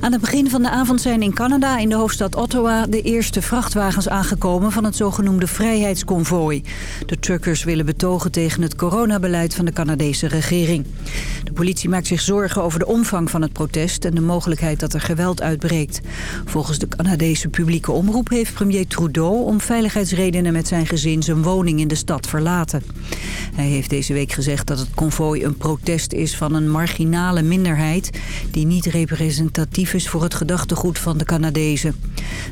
Aan het begin van de avond zijn in Canada, in de hoofdstad Ottawa... de eerste vrachtwagens aangekomen van het zogenoemde vrijheidsconvooi. De truckers willen betogen tegen het coronabeleid van de Canadese regering. De politie maakt zich zorgen over de omvang van het protest... en de mogelijkheid dat er geweld uitbreekt. Volgens de Canadese publieke omroep heeft premier Trudeau... om veiligheidsredenen met zijn gezin zijn woning in de stad verlaten. Hij heeft deze week gezegd dat het konvooi een protest is van een marginale minderheid... die niet representatief is voor het gedachtegoed van de Canadezen.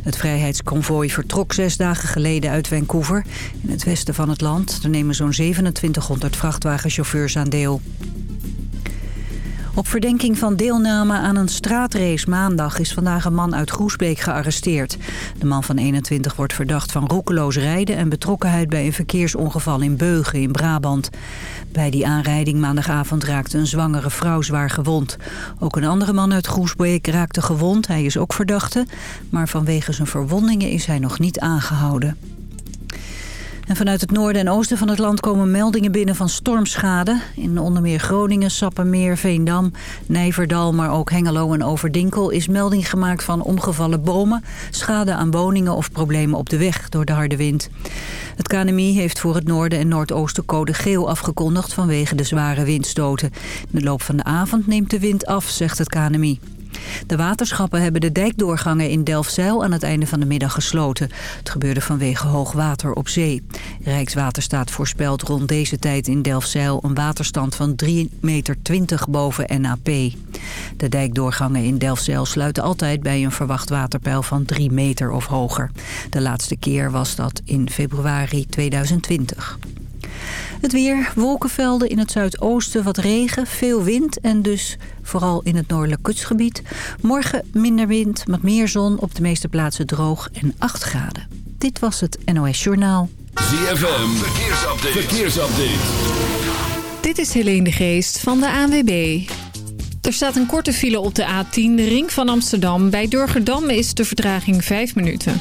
Het vrijheidsconvooi vertrok zes dagen geleden uit Vancouver... in het westen van het land. Er nemen zo'n 2700 vrachtwagenchauffeurs aan deel. Op verdenking van deelname aan een straatrace maandag is vandaag een man uit Groesbeek gearresteerd. De man van 21 wordt verdacht van roekeloos rijden en betrokkenheid bij een verkeersongeval in Beugen in Brabant. Bij die aanrijding maandagavond raakte een zwangere vrouw zwaar gewond. Ook een andere man uit Groesbeek raakte gewond, hij is ook verdachte, maar vanwege zijn verwondingen is hij nog niet aangehouden. En vanuit het noorden en oosten van het land komen meldingen binnen van stormschade. In onder meer Groningen, Sappemeer, Veendam, Nijverdal, maar ook Hengelo en Overdinkel... is melding gemaakt van omgevallen bomen, schade aan woningen of problemen op de weg door de harde wind. Het KNMI heeft voor het noorden en noordoosten code geel afgekondigd vanwege de zware windstoten. In de loop van de avond neemt de wind af, zegt het KNMI. De waterschappen hebben de dijkdoorgangen in Delfzijl aan het einde van de middag gesloten. Het gebeurde vanwege hoog water op zee. Rijkswaterstaat voorspelt rond deze tijd in Delfzijl een waterstand van 3,20 meter boven NAP. De dijkdoorgangen in Delfzijl sluiten altijd bij een verwacht waterpeil van 3 meter of hoger. De laatste keer was dat in februari 2020. Het weer, wolkenvelden in het zuidoosten, wat regen, veel wind en dus vooral in het noordelijk kustgebied. Morgen minder wind, wat meer zon, op de meeste plaatsen droog en 8 graden. Dit was het NOS Journaal. ZFM, verkeersupdate. verkeersupdate. Dit is Helene de Geest van de ANWB. Er staat een korte file op de A10, de ring van Amsterdam. Bij Durgerdam is de vertraging 5 minuten.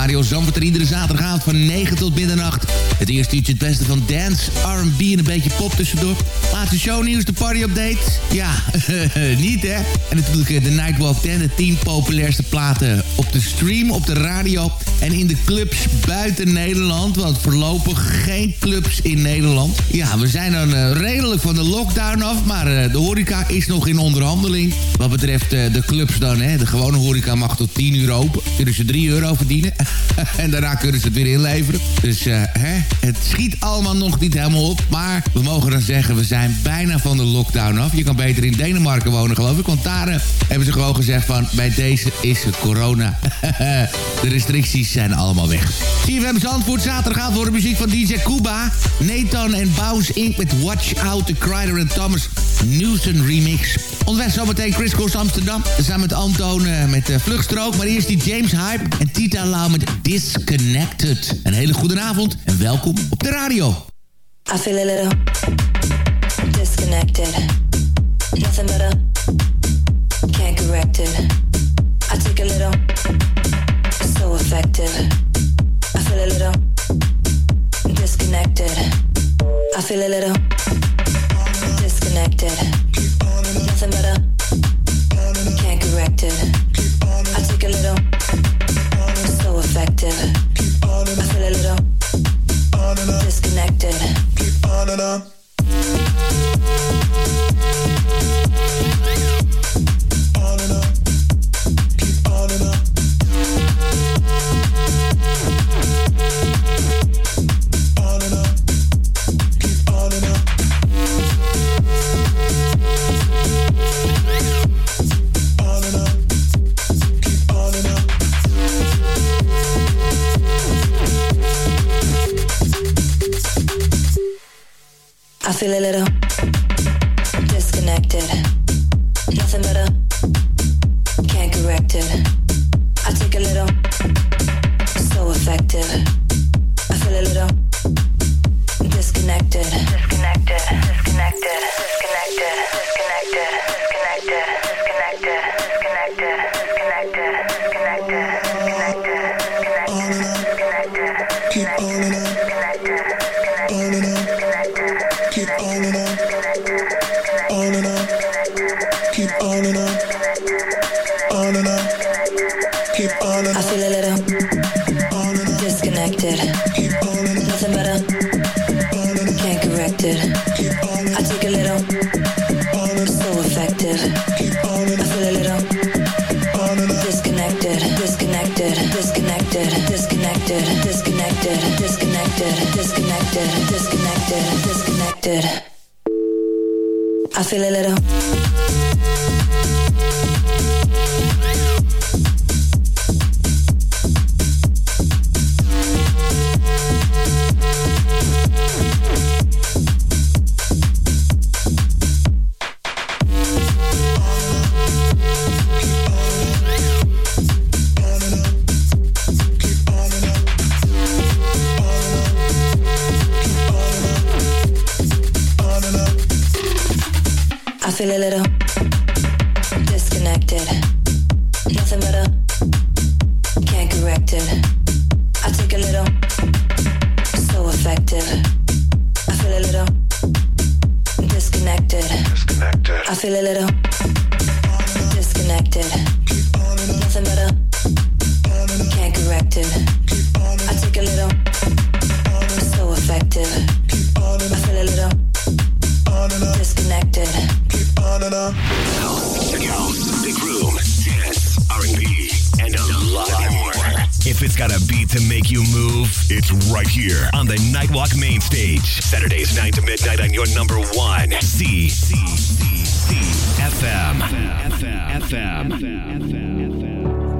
Mario Zandvoort iedere zaterdagavond van 9 tot middernacht. Het eerste uurtje het beste van dance, R&B en een beetje pop tussendoor. Laatste shownieuws, de party update. Ja, niet hè. En natuurlijk eh, de Nightwalk 10, de 10 populairste platen op de stream, op de radio en in de clubs buiten Nederland. Want voorlopig geen clubs in Nederland. Ja, we zijn dan uh, redelijk van de lockdown af, maar uh, de horeca is nog in onderhandeling. Wat betreft de clubs dan, hè. De gewone horeca mag tot 10 uur open. Kunnen ze 3 euro verdienen. en daarna kunnen ze het weer inleveren. Dus hè, het schiet allemaal nog niet helemaal op. Maar we mogen dan zeggen, we zijn bijna van de lockdown af. Je kan beter in Denemarken wonen, geloof ik. Want daar uh, hebben ze gewoon gezegd van... bij deze is het corona. de restricties zijn allemaal weg. CFM Zandvoort zaterdagavond voor de muziek van DJ Kuba. Nathan en Bounce Inc. met Watch Out, the Crider en Thomas Newton remix. Onderweg zometeen Chris Cross Amsterdam. Samen met Anton uh, met uh, Vluchtstrook. Maar eerst die James Hype en Tita Lau met Disconnected. Een hele goede avond en welkom op de radio. I feel a little disconnected. Nothing a can't correct it. I take a little so effective. I feel a little disconnected. I feel a little disconnected. A can't correct it. I take a little so effective. I feel a little disconnected. I feel a little disconnected. Nothing but Disconnected. Nothing but can't correct it. I take a little so effective. I feel a little disconnected. Disconnected. Keep on and on.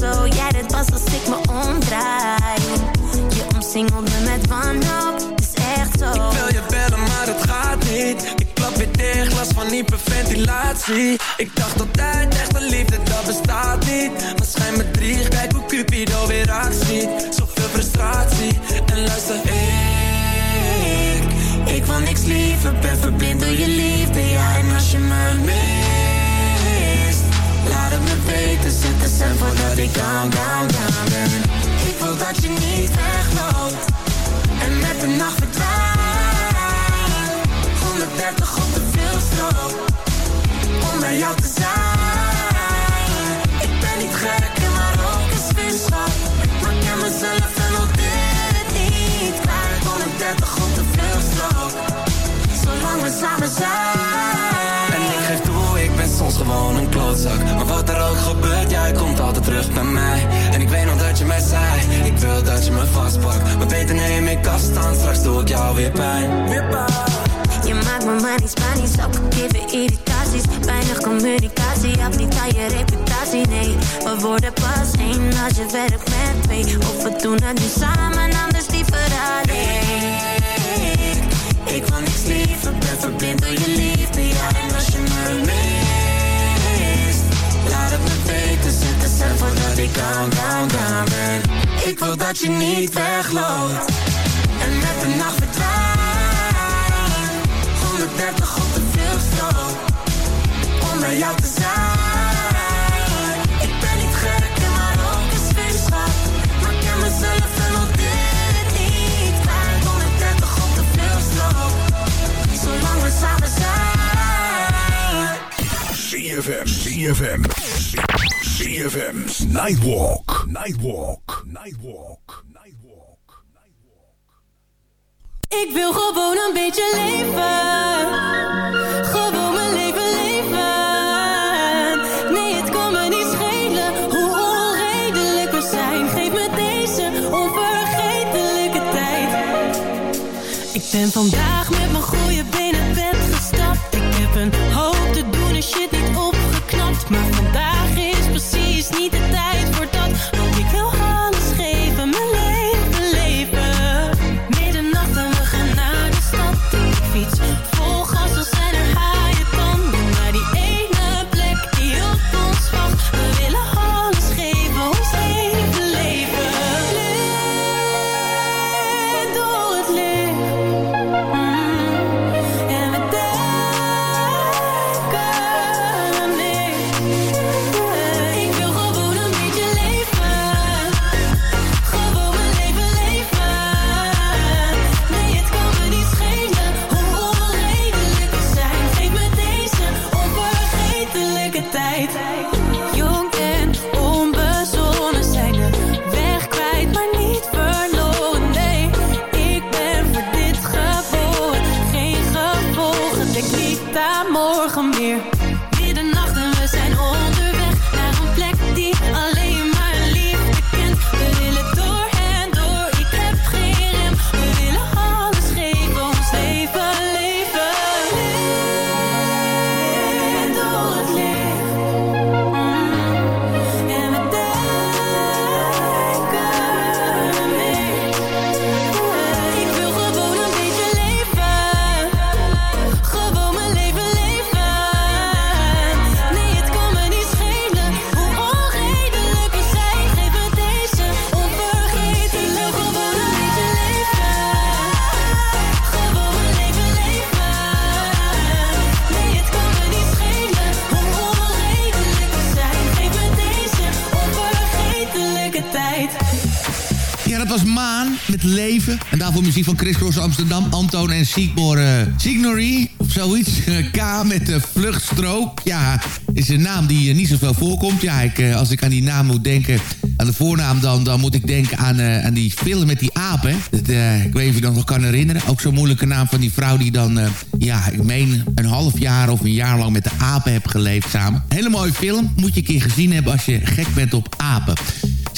zo, jij dit pas als ik me omdraai. Je omsingelt me met wanhoop, is echt zo. Ik wil je bellen, maar het gaat niet. Ik klap weer dicht, last van hyperventilatie. Ik dacht altijd, echte liefde, dat bestaat niet. Maar schijn me drie, kijk hoe Cupido weer actie. Zoveel frustratie, en luister, ik... Ik wil niks liever, ben verblind door je liefde, ja. En als je me laat het me weten. Zet de stem voordat ik down, down, down ben. Ik wil dat je niet wegloopt en met de nacht verdwijnt. 130 op de veelstroop, om bij jou te zijn. Maar wat er ook gebeurt, jij komt altijd terug bij mij. En ik weet nog dat je mij zei Ik wil dat je me vastpakt. Maar beter neem ik afstand, straks doe ik jou weer pijn. Weer pijn. Je maakt me maar niet Spanisch, ook gegeven irritaties. Weinig communicatie, af niet aan je reputatie, nee. We worden pas één als je werkt met twee. Of we doen het nu samen, anders liever alleen. Ik wil niks liever, ben verblind door je liefde, down, down, down Ik wil dat je niet wegloopt. En met de nacht verdwijnt. 130 op de veelstroop Om bij jou te zijn. Ik ben niet gek en maar ook een spinschap Maar ik ken mezelf en al dit niet kwijt 130 op de veelstroop Zolang we samen zijn. ZFM, ZFM, ZFM's Nightwalk, Nightwalk, Nightwalk, Nightwalk. Ik wil gewoon een beetje leven. Gewoon mijn leven leven. Nee, het kan me niet schelen hoe onredelijk we zijn. Geef me deze onvergetelijke tijd. Ik ben vandaag met mijn goede benen bed gestapt. Ik heb een hoop te doen en shit niet opgeknapt. Maar vandaag Van Chris Cross Amsterdam, Anton en Siegmor uh, Signory. Of zoiets. K met de vluchtstrook. Ja, is een naam die uh, niet zoveel voorkomt. Ja, ik, uh, als ik aan die naam moet denken, aan de voornaam... dan, dan moet ik denken aan, uh, aan die film met die apen. Dat, ik weet niet of je dat nog kan herinneren. Ook zo'n moeilijke naam van die vrouw die dan... Ja, ik meen een half jaar of een jaar lang met de apen heeft geleefd samen. Hele mooie film. Moet je een keer gezien hebben als je gek bent op apen.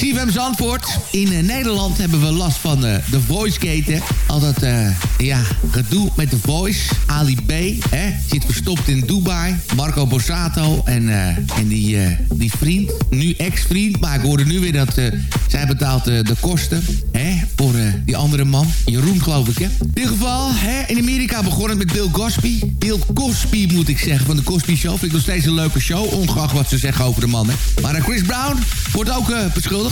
CFM Zandvoort. In uh, Nederland hebben we last van uh, de voice gate. Altijd, uh, ja, gedoe met de voice. Ali B, hè, zit verstopt in Dubai. Marco Borsato en, en die, die vriend, nu ex-vriend. Maar ik hoorde nu weer dat zij betaalt de kosten hè, voor die andere man. Jeroen, geloof ik, hè. In ieder geval, hè, in Amerika begonnen met Bill Cosby. Bill Cosby, moet ik zeggen, van de Cosby Show. Vind ik nog steeds een leuke show, ongeacht wat ze zeggen over de man, hè. Maar Chris Brown wordt ook uh,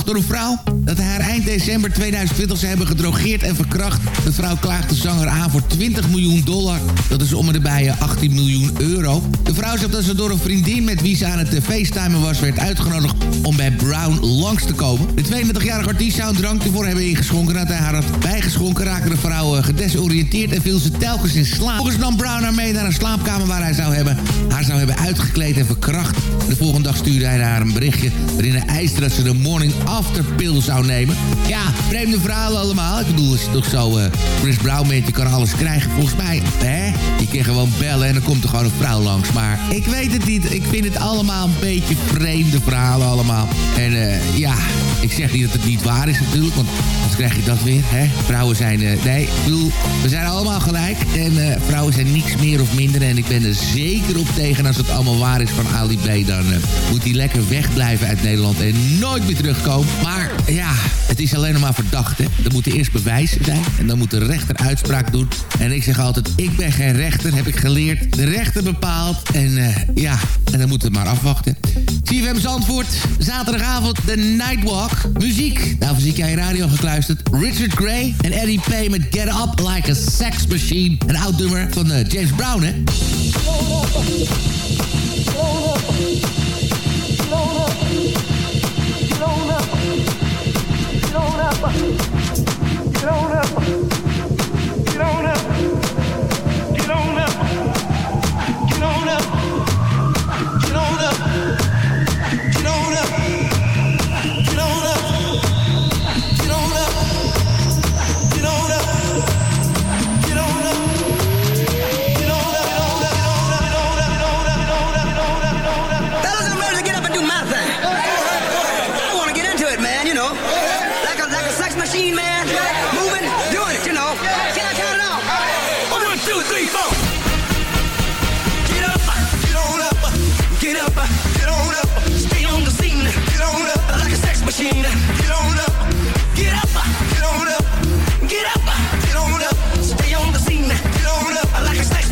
door een vrouw... dat hij haar eind december 2020 ze hebben gedrogeerd en verkracht. De vrouw klaagt de zanger aan voor 20 miljoen dollar. Dat is om en bij 18 miljoen euro. De vrouw zegt dat ze door een vriendin met wie ze aan het facetimen was... werd uitgenodigd om bij Brown langs te komen. De 32-jarige artiest zou een drankje voor hebben ingeschonken. Nadat hij haar had bijgeschonken raakte de vrouw uh, gedesoriënteerd... en viel ze telkens in slaap. Volgens nam Brown haar mee naar een slaapkamer waar hij zou hebben, haar zou hebben uitgekleed en verkracht. De volgende dag stuurde hij haar een berichtje waarin hij eiste dat ze de morning after pill zou nemen. Ja, vreemde verhalen allemaal. Ik bedoel, als je toch zo uh, Chris Brown kan alles krijgen. Volgens mij, hè? Je kan gewoon bellen en dan komt er gewoon een vrouw langs. Maar ik weet het niet. Ik vind het allemaal een beetje vreemde verhalen allemaal. En uh, ja, ik zeg niet dat het niet waar is natuurlijk, want anders krijg je dat weer, hè? Vrouwen zijn, uh, nee, ik bedoel, we zijn allemaal gelijk. En vrouwen zijn niks meer of minder. En ik ben er zeker op tegen als het allemaal waar is van Ali B. Dan moet hij lekker wegblijven uit Nederland en nooit meer terugkomen. Maar ja, het is alleen nog maar verdacht. Hè. Er moeten eerst bewijzen zijn en dan moet de rechter uitspraak doen. En ik zeg altijd, ik ben geen rechter, heb ik geleerd. De rechter bepaalt en uh, ja, en dan moeten we maar afwachten. CFM Zandvoort, zaterdagavond de Nightwalk. Muziek, daarvoor zie ik jij radio gekluisterd. Richard Gray en Eddie Pay met Get Up Like a Sex Machine. Een oud nummer van uh, James Brown, hè? Get on up. Get on up. Hook up to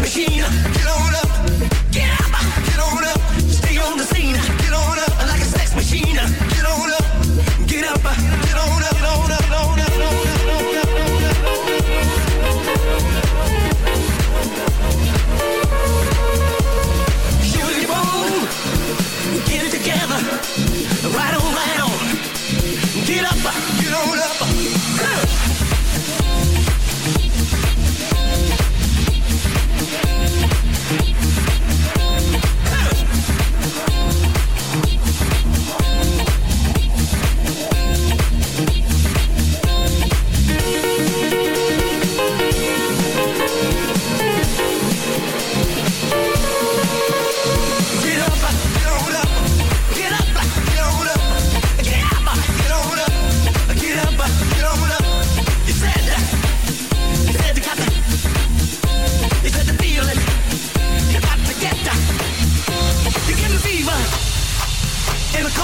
machine. Get on up, get up, get on up, stay on the scene. Get on up like a sex machine. Get on up, get up, get on up, get on up, get on up, get on up. Get it together, right on, right on. Get up, get on up.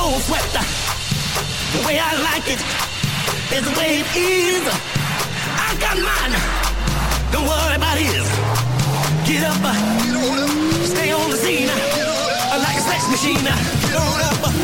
cold sweat. The way I like it is the way it is. I got mine. Don't worry about his. Get up. Get on up. Stay on the scene. Like a sex machine. Get on up.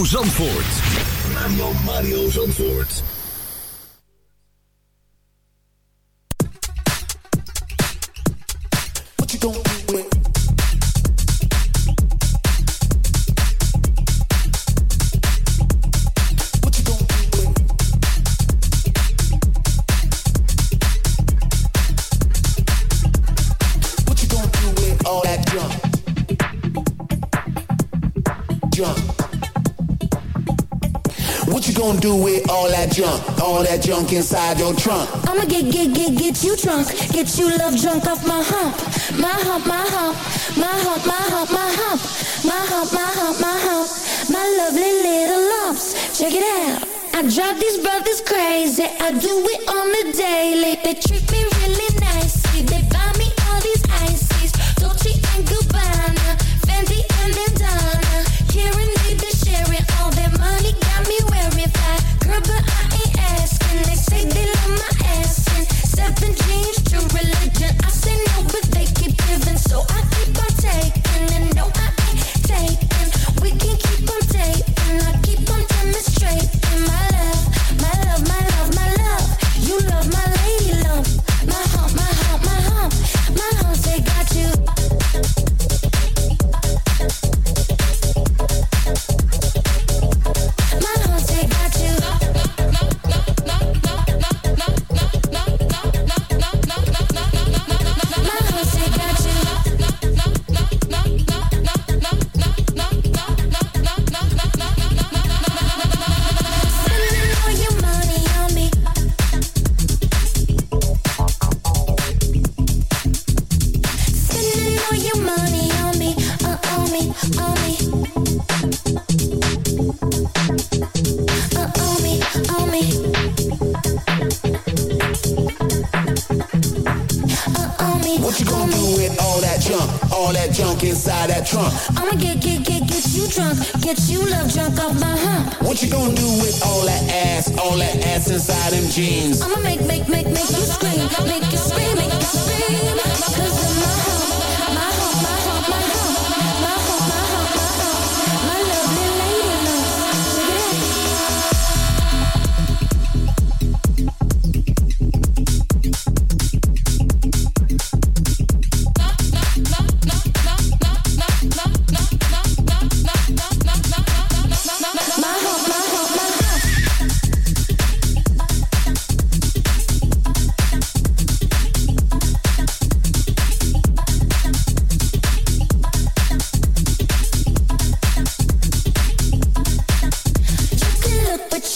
Mario Zandvoort. Radio Mario Zandvoort. Junk inside your trunk? I'ma get, get, get, get you drunk. Get you love drunk off my hump. My hump, my hump. My hump, my hump, my hump. My hump, my hump, my hump. My lovely little lumps. Check it out. I drive these brothers crazy. I do it on the daily. They treat me really nicely.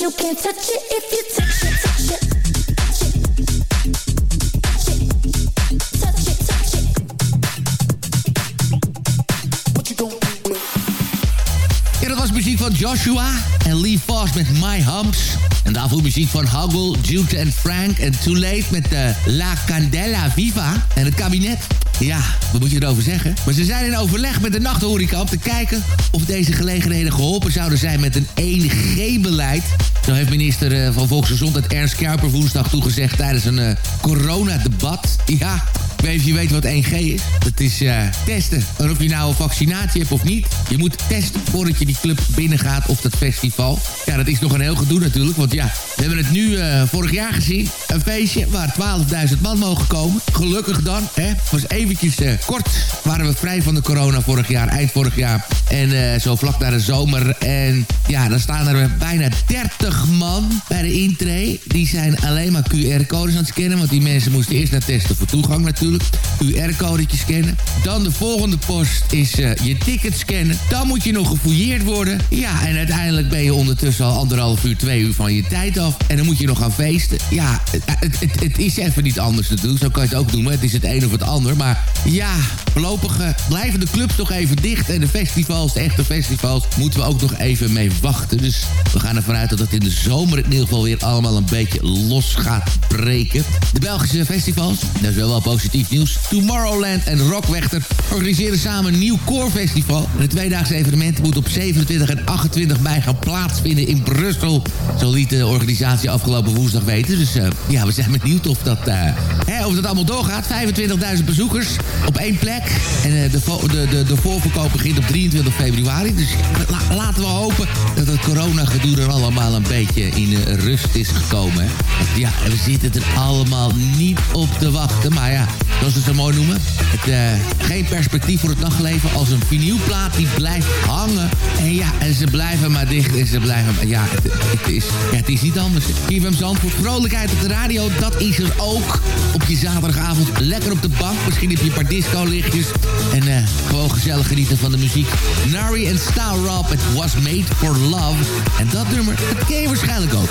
You can't touch it if you touch it, touch it. Touch it. What you Ja, dat was muziek van Joshua en Lee Foss met My Humps. En daarvoor muziek van Huggle, Jude en Frank en Too Late met de La Candela Viva en het kabinet. Ja, wat moet je erover zeggen? Maar ze zijn in overleg met de nachthoreca om te kijken of deze gelegenheden geholpen zouden zijn met een 1G-beleid. Zo heeft minister eh, van Volksgezondheid Ernst Kuiper woensdag toegezegd tijdens een eh, coronadebat. Ja, ik weet of je weet wat 1G is. Dat is eh, testen. En of je nou een vaccinatie hebt of niet. Je moet testen voordat je die club binnengaat of dat festival. Ja, dat is nog een heel gedoe natuurlijk. Want ja, we hebben het nu eh, vorig jaar gezien. Een feestje waar 12.000 man mogen komen. Gelukkig dan. Hè. Was eventjes eh, kort. Waren we vrij van de corona vorig jaar. Eind vorig jaar. En eh, zo vlak na de zomer. En ja, dan staan er bijna 30 man bij de intree. Die zijn alleen maar QR-codes aan het scannen. Want die mensen moesten eerst naar testen voor toegang natuurlijk. QR-codetje scannen. Dan de volgende post is je ticket scannen. Dan moet je nog gefouilleerd worden. Ja, en uiteindelijk ben je ondertussen al anderhalf uur, twee uur van je tijd En dan moet je nog gaan feesten. Ja, het, het, het, is even niet anders natuurlijk. Zo kan je het ook doen. Maar het is het een of het ander. Maar ja, voorlopig eh, blijven de clubs nog even dicht. En de festivals, de echte festivals, moeten we ook nog even mee wachten. Dus we gaan ervan uit dat het in de zomer in ieder geval weer allemaal een beetje los gaat breken. De Belgische festivals, dat is wel wel positief nieuws. Tomorrowland en Rockwechter organiseren samen een nieuw koorfestival. En het tweedaagse evenement moet op 27 en 28 mei gaan plaatsvinden in Brussel. Zo liet de organisatie afgelopen woensdag weten. Dus eh, ja, we zijn benieuwd of dat, eh, hè, of dat allemaal doorgaat. 25.000 bezoekers op één plek. En eh, de, de, de, de voorverkoop begint op 23 februari. Dus la- laten we hopen dat het coronagedoe er allemaal een beetje in eh, rust is gekomen. Ja, we zitten er allemaal niet op te wachten. Maar ja, zoals ze het zo mooi noemen. Eh, geen perspectief voor het nachtleven als een vinylplaat die blijft hangen. En ja, en ze blijven maar dicht en ze blijven maar... Ja, het, is, ja, het is niet anders. IFM Zandvoort, vrolijkheid op de radio, dat is er ook. Op je zaterdagavond lekker op de bank. Misschien heb je een paar disco-lichtjes. En eh, gewoon gezellig genieten van de muziek. Nari en Star Rob, it was made for love. En dat nummer, dat ken je waarschijnlijk ook.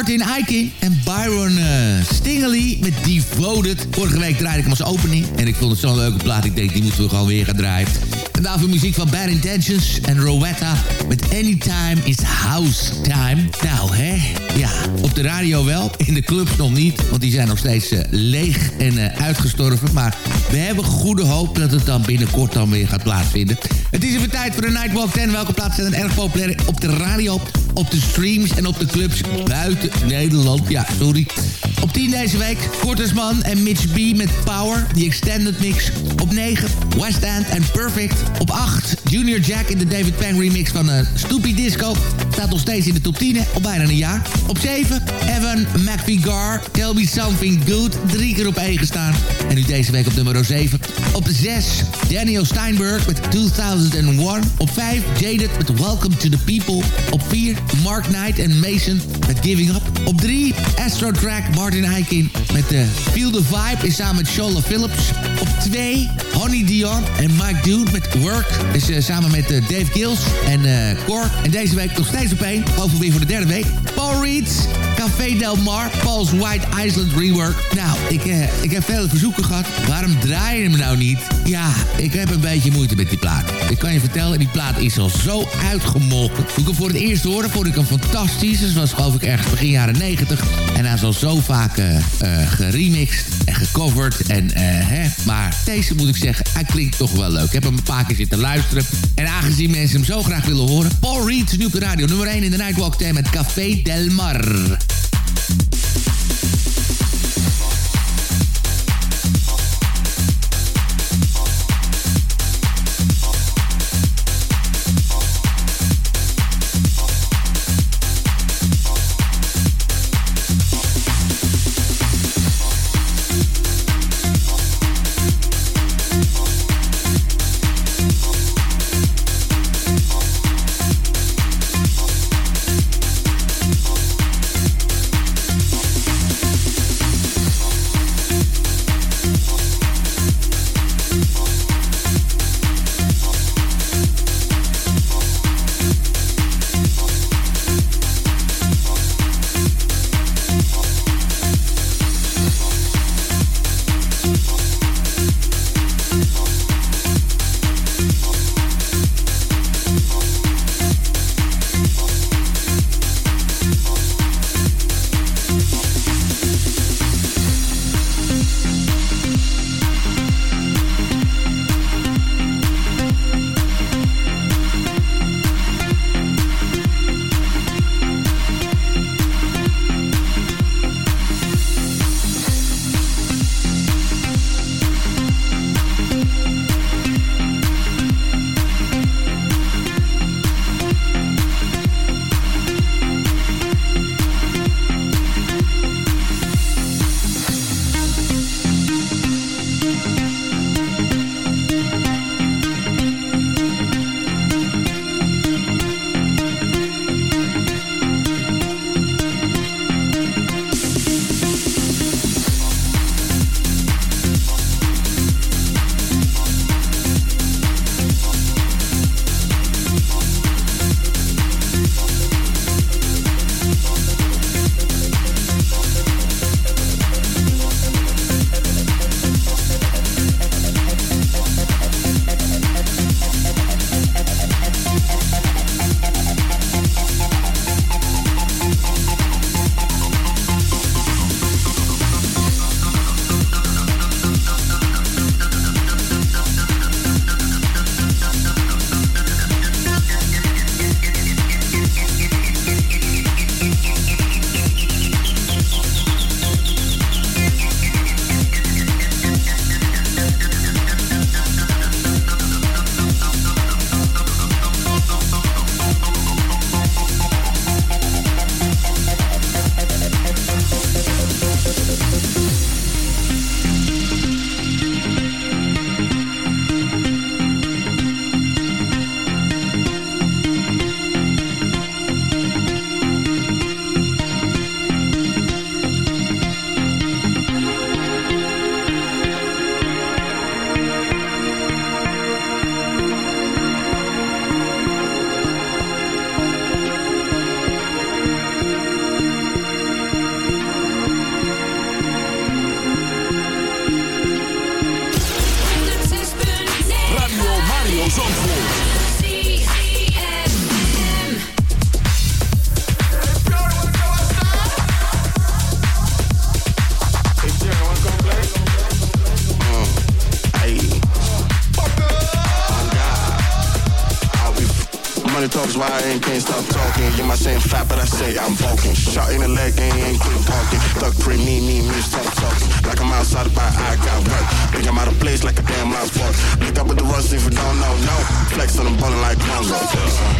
Martin Eiking en Byron uh, Stingley met Devoted. Vorige week draaide ik hem als opening. En ik vond het zo'n leuke plaat. Ik denk, die moeten we gewoon weer gaan draaien. En daarvoor muziek van Bad Intentions en Rowetta met Anytime is House Time. Nou, hè? Ja, op de radio wel. In de clubs nog niet. Want die zijn nog steeds uh, leeg en uh, uitgestorven. Maar we hebben goede hoop dat het dan binnenkort dan weer gaat plaatsvinden. Het is even tijd voor de Nightwalk 10. Welke plaatsen zijn erg populair op de radio, op de streams en op de clubs buiten Nederland? Ja, sorry. Op 10 deze week, Kortersman en Mitch B met Power, die extended mix. Op 9, West End en Perfect. Op 8, Junior Jack in de David Pang remix van uh, Stoopy Disco. Staat nog steeds in de top 10, al bijna een jaar. Op 7, Evan McVigar, Tell Me Something Good. Drie keer op 1 gestaan. En nu deze week op nummer 7. Op 6, Daniel Steinberg met 2001. Op 5, Jaded met Welcome to the People. Op 4, Mark Knight en Mason met Giving Up. Op 3, Astro Track, Martin Eikin met de Feel the Vibe is samen met Shola Phillips. Op 2, Honey Dion en Mike Dude met Work. Is uh, samen met uh, Dave Gills en uh. En deze week nog steeds op 1. Geloof weer voor de derde week. Paul Reed, Café Del Mar, Paul's White Island Rework. Nou, ik, ik heb veel verzoeken gehad. Waarom draai je hem nou niet? Ja, ik heb een beetje moeite met die plaat. Ik kan je vertellen, die plaat is al zo uitgemolken. Toen ik hem voor het eerst hoorde, vond ik hem fantastisch. Dat was geloof ik ergens begin jaren 90. En hij is al zo vaak uh, geremixed en gecoverd. En, uh, hè. Maar deze moet ik zeggen, hij klinkt toch wel leuk. Ik heb hem een paar keer zitten luisteren. En aangezien mensen hem zo graag willen horen... Paul Reed is nu de radio. Nummer 1 in de Nightwalk 10 met Café Del Mar. I say I'm poking. Shot in the leg, and ain't, ain't quit talking. Thug pre, me, me, me, stop talking. Like I'm outside the bar, I got work. Think I'm out of place like a damn mouse walk. Look up with the rush if you don't know, no. Flex on the bullet like Lonzo.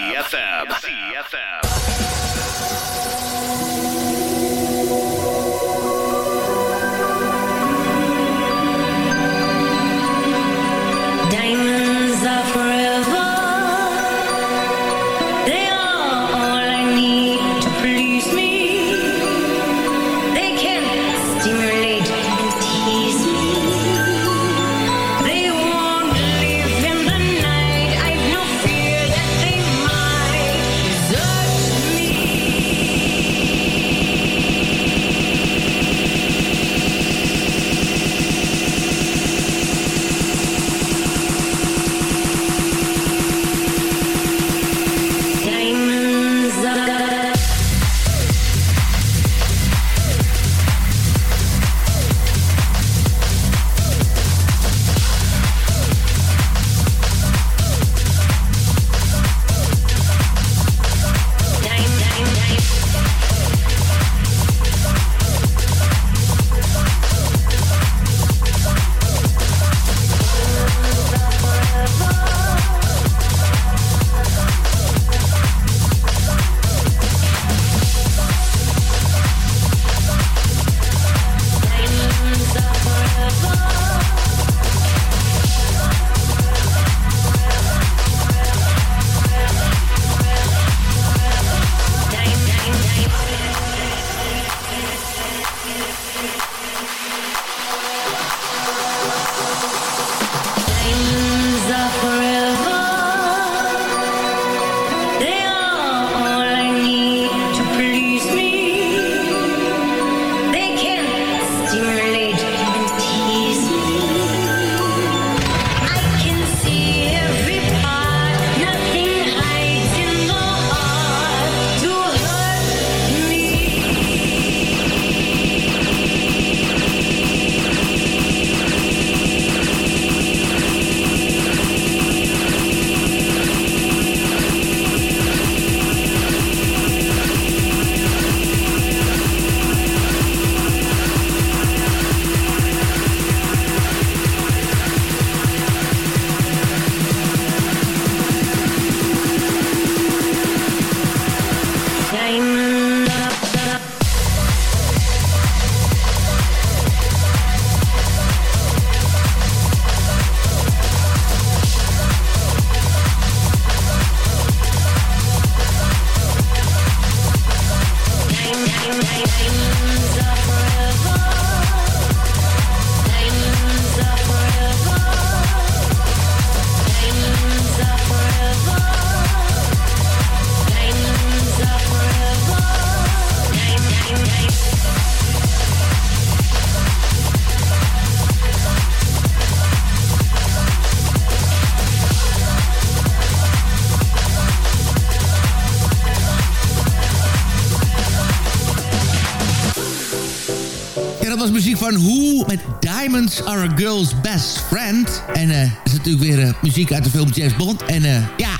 Diamonds Are a Girl's Best Friend. En uh, is natuurlijk weer uh, muziek uit de film James Bond. En uh, ja,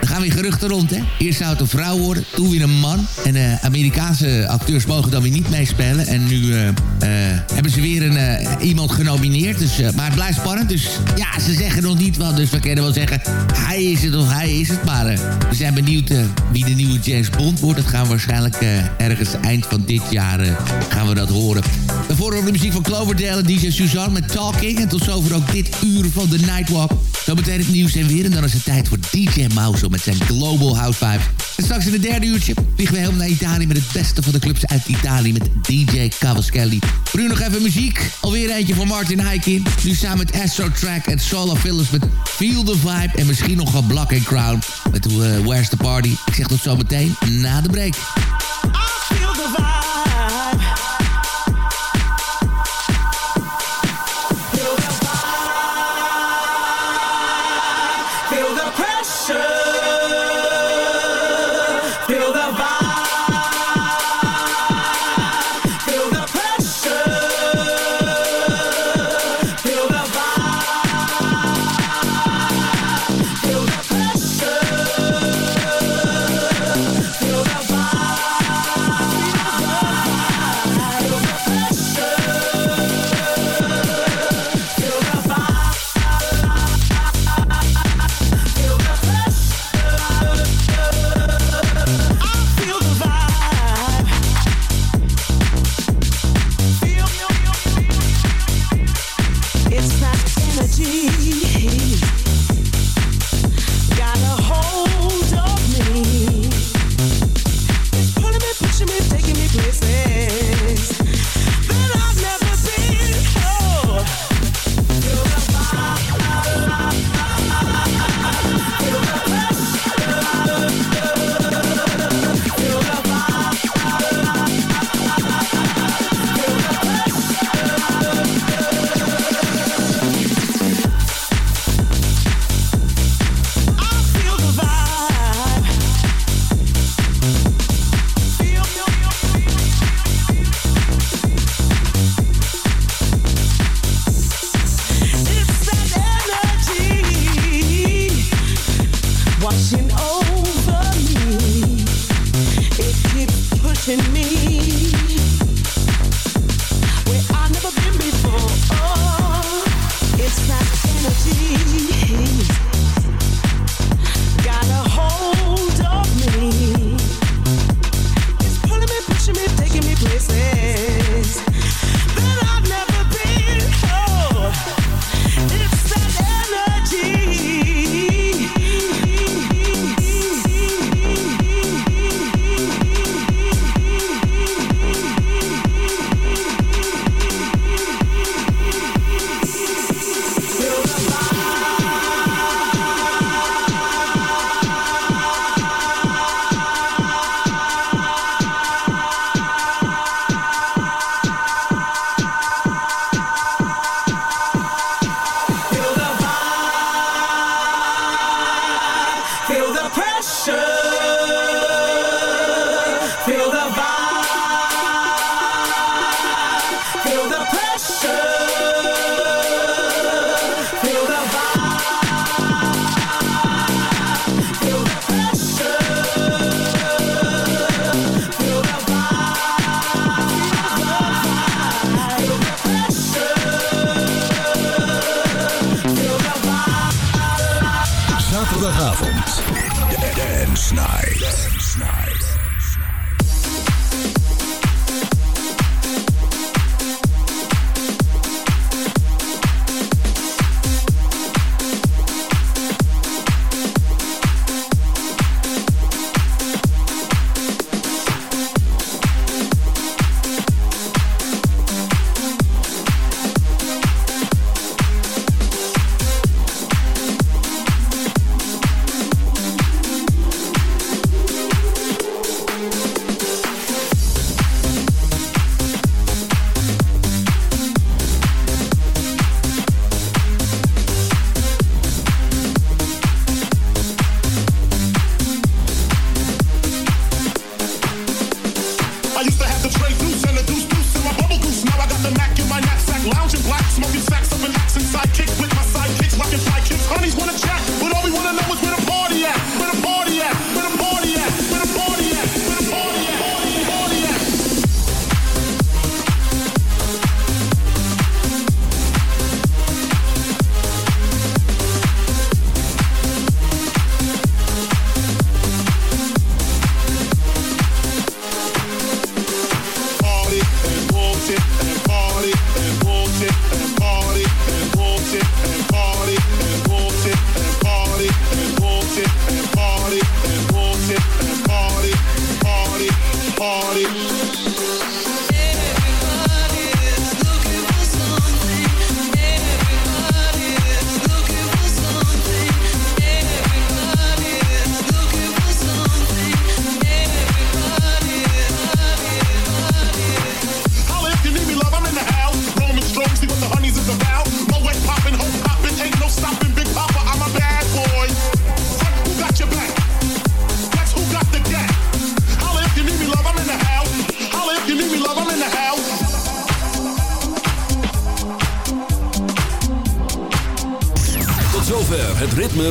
er gaan weer geruchten rond, hè. Eerst zou het een vrouw worden, toen weer een man. En Amerikaanse acteurs mogen dan weer niet meespelen. En nu hebben ze weer een, iemand genomineerd. Dus, maar het blijft spannend. Dus ja, ze zeggen nog niet wat. Dus we kunnen wel zeggen, hij is het of hij is het. Maar we zijn benieuwd wie de nieuwe James Bond wordt. Dat gaan we waarschijnlijk ergens eind van dit jaar gaan we dat horen. Daarvoor horen de muziek van Cloverdale DJ Suzanne met Talking. En tot zover ook dit uur van de Nightwalk. Zometeen het nieuws en weer. En dan is het tijd voor DJ Mouse met zijn Global House Vibes. En straks in het derde uurtje vliegen we helemaal naar Italië... met het beste van de clubs uit Italië met DJ Cavaschelli. Voor nog even muziek. Alweer eentje van Martin Heikin. Nu samen met Astro Track en Solar Phillips met Feel the Vibe. En misschien nog wel Black and Crown met uh, Where's the Party. Ik zeg tot zometeen na de break.